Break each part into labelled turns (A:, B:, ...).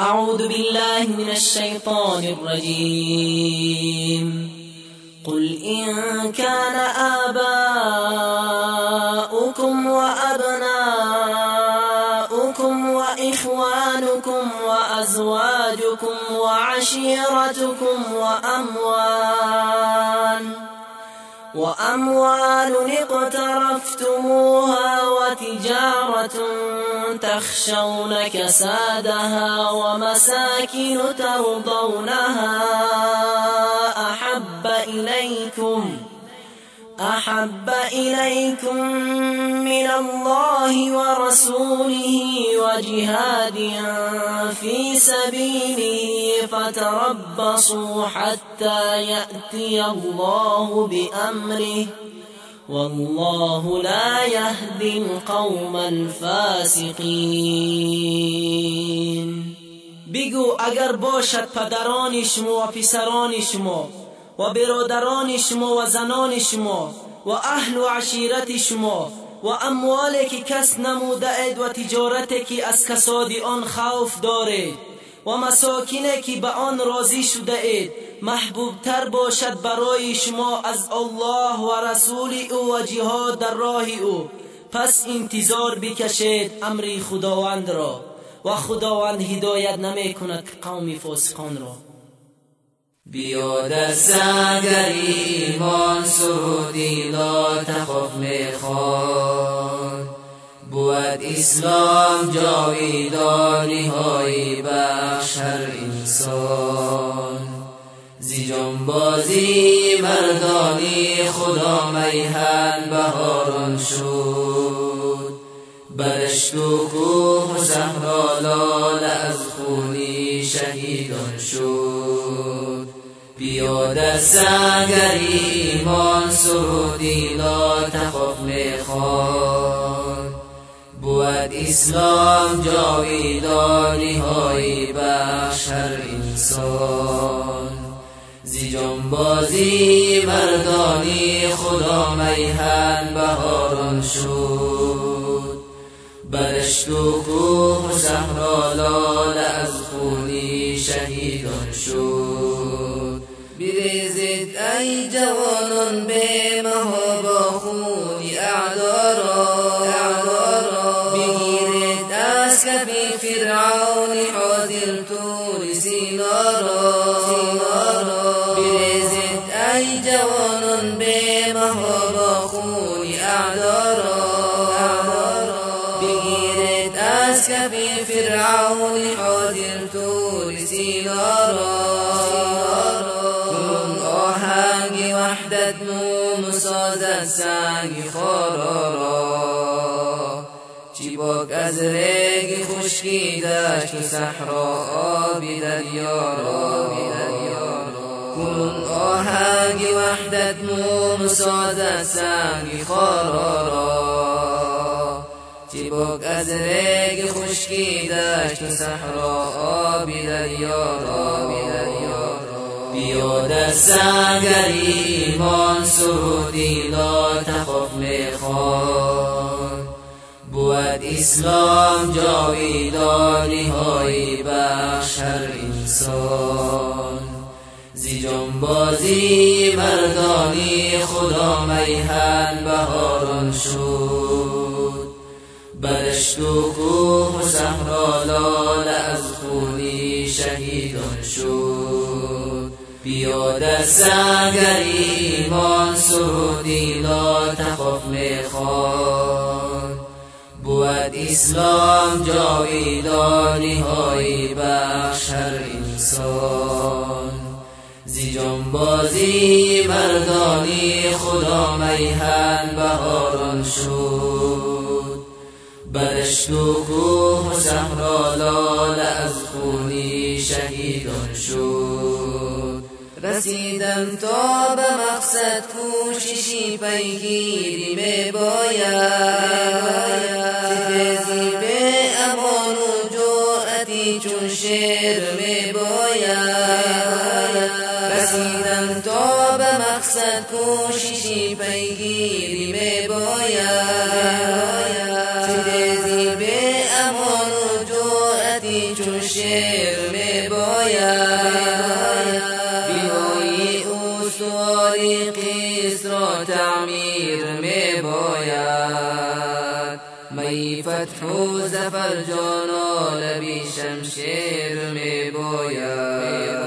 A: أعوذ بالله من الشيطان الرجيم. قل إن كان آباؤكم وأبناؤكم وإخوانكم وأزواجكم وعشيرتكم وأموال وأموال اقترفتموها وتجارة تخشون كسادها ومساكن ترضونها أحب إليكم أحب إليكم من الله ورسوله وجهاد في سبيله فتربصوا حتى يأتي الله بأمره والله لا يهدي القوم الفاسقين.
B: بگو اگر باشد پدران شما و پسران شما و برادران شما و زنان شما و اهل و عشیرت شما و اموالی که کس نموده اید و تجارتی که از کساد آن خوف دارید و مساکینی که به آن راضی شده اید محبوب تر باشد برای شما از الله و رسول او و جهاد در راه او پس انتظار بکشید امر خداوند را و خداوند هدایت نمی کند قوم فاسقان را
C: بیا دست اگر ایمان سرودی لا تخف می‌خواد. بود اسلام جاویدانی های بخش هر انسان. زی جنبازی مردانی خدا میهن بهاران شد. برشت و کوه و از خونی شهیدان شد. پیاده سنگر ایمان سرودی لا تخف می‌خواد بود اسلام جاویدانی های بخش انسان. زی جنبازی مردانی خدا میهن بهاران شد. بل الشيوخ لال لا لأزخوني شهيد شد. بریزید ای جوانان به مهابا خون اعدارا. را بگیرید از کفی فرعون حاضر تور سینا را بریزید ای جوانان به مهابا فرعون حذرت لسينارا كن آهنگ وحدت نوم مسازد سنگ خرارا چی باک از رگ خشکی بدليارا صحرا آبی دریارا کن آهنگ وحدت نو مسازد سنگ خارارا چی باک از رگ خشکی دشت و صحرا آبی دریا را. بیا دست اگر ایمان سرودی لا تخف می‌خواد. بود اسلام جاویدانی های بخش هر انسان. زی جنبازی مردانی خدا میهن بهاران شد. برشت و کوه و صحرا لال از خونی شهیدان شد. بیا دست اگر ایمان سرودی لا تخف می‌خواد. بود اسلام جاویدانی های بخش هر انسان. زی جنبازی مردانی خدا میهن بهاران شد. برشت و کوه و صحرا از خونی شهیدان شد. رسیدم تا به مقصد کوششی پیگیری می باید. به امان و جوعتی چون شیر می باید. رسیدم تا به مقصد کوششی پیگیری می باید. استواری قیس را تعمیر می باید می فتح و زفر جانا لبی شمشیر می باید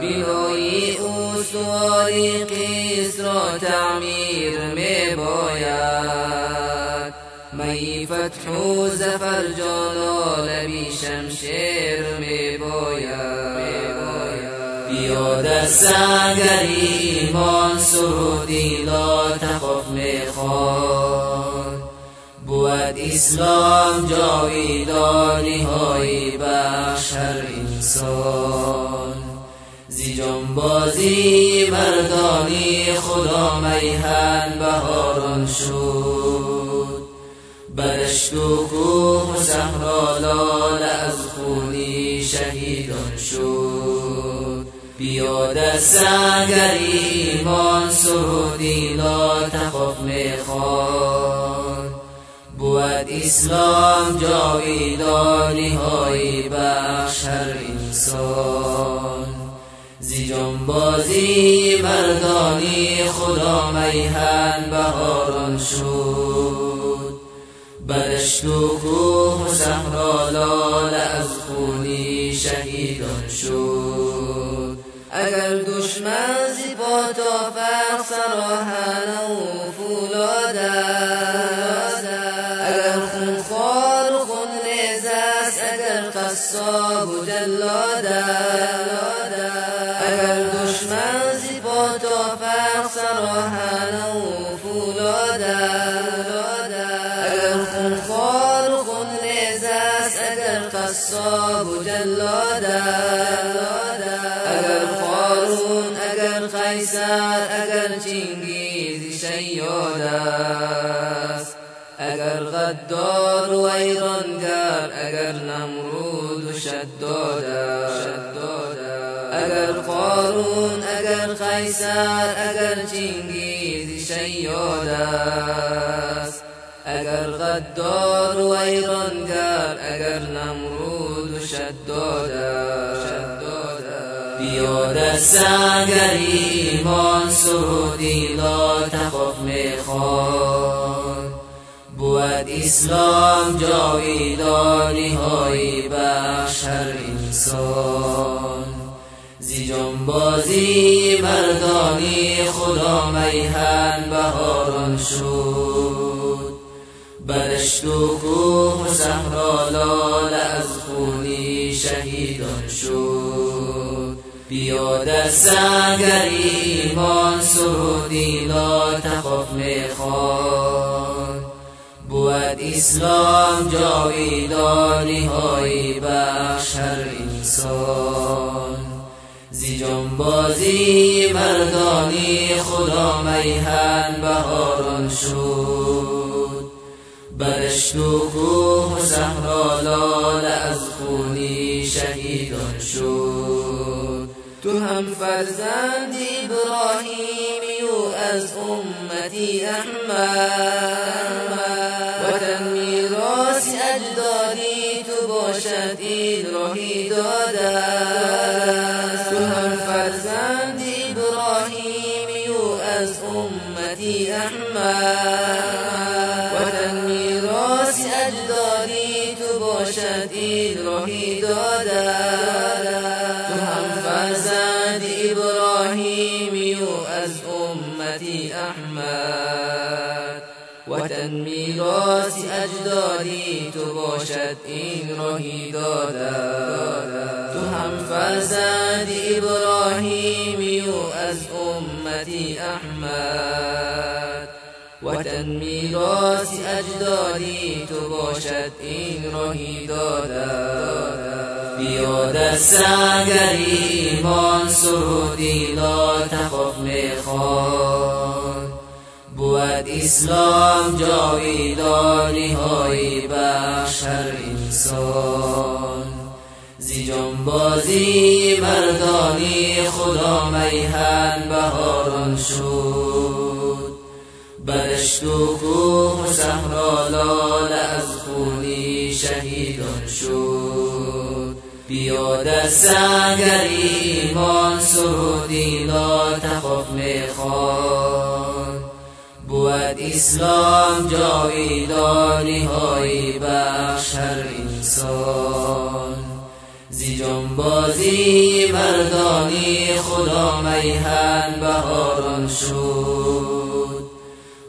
C: بینایی استواری قیس را تعمیر می باید می فتح و زفر جانا لبی شمشیر می باید بیاد سنگری ایمان سرودی لا تخف می‌خواد. بود اسلام جاویدانی های بخش هر انسان. زی جنبازی مردانی خدا میهن بهاران شد. بدشت و کوه و صحرا از خونی شهیدان شد. بیاد سنگری ایمان سرودی لا تخف می‌خواد. بود اسلام جاویدانی های بخش هر انسان. زی جنبازی مردانی خدا میهن بهاران شد. بدشت و کوه و صحرا از خونی شهیدان شد. اگر دشمن زی با تافق سراهن و فولاد اگر خونخوار و خون ریز است اگر قصاب و جلاد اگر دشمن زی با تافق سراهن اگر قیصر اگر چنگیز شیاد است اگر غدار و ایرانگر اگر نمرود و شداد اگر قارون اگر قیصر اگر چنگیز شیاد است سنگری ایمان سرودی لا تخف می‌خواد. بود اسلام جاویدانی های بخش هر انسان. زی جنبازی مردانی خدا میهن بهاران شد. بدشت و کوه و صحرا از خونی شهیدان شد. بیاد سنگری ایمان سرودی لا تخف می‌خواد. بود اسلام جاویدانی های بخش هر انسان. زی جنبازی مردانی خدا میهن بهاران شد. بدشت و کوه و صحرا از خونی شهیدان شد. فرزند إبراهيم يؤس أمتي أحمد. وطن میراث أجدادي تباشد باشد دادا. از امتی أحمد. وطن میراث أجدادی تو باشد این راهی داده تو هم فرزند امتی أحمد. وطن میراث اجدادی تو باشد این راهی داده بیاد سنگری ایمان سرودی لا تخف می‌خواد بود اسلام جاویدانی های بخش هر انسان. زی جنبازی مردانی خدا میهن بهاران شد. بدشت و کوه و صحرا از خونی شهیدان شد. بیا در سنگر ایمان سرودی لا تخف می‌خوان. بود اسلام جاویدانی های بخش هر انسان. زی جنبازی مردانی خدا میهن بهاران شد.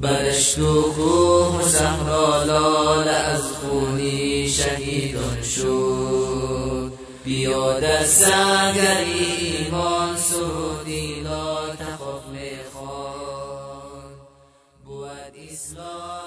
C: برشت و صحرا لال از خونی شهیدان شد. بیا در ایمان سرودی لا تخف می‌خوان بود اسلام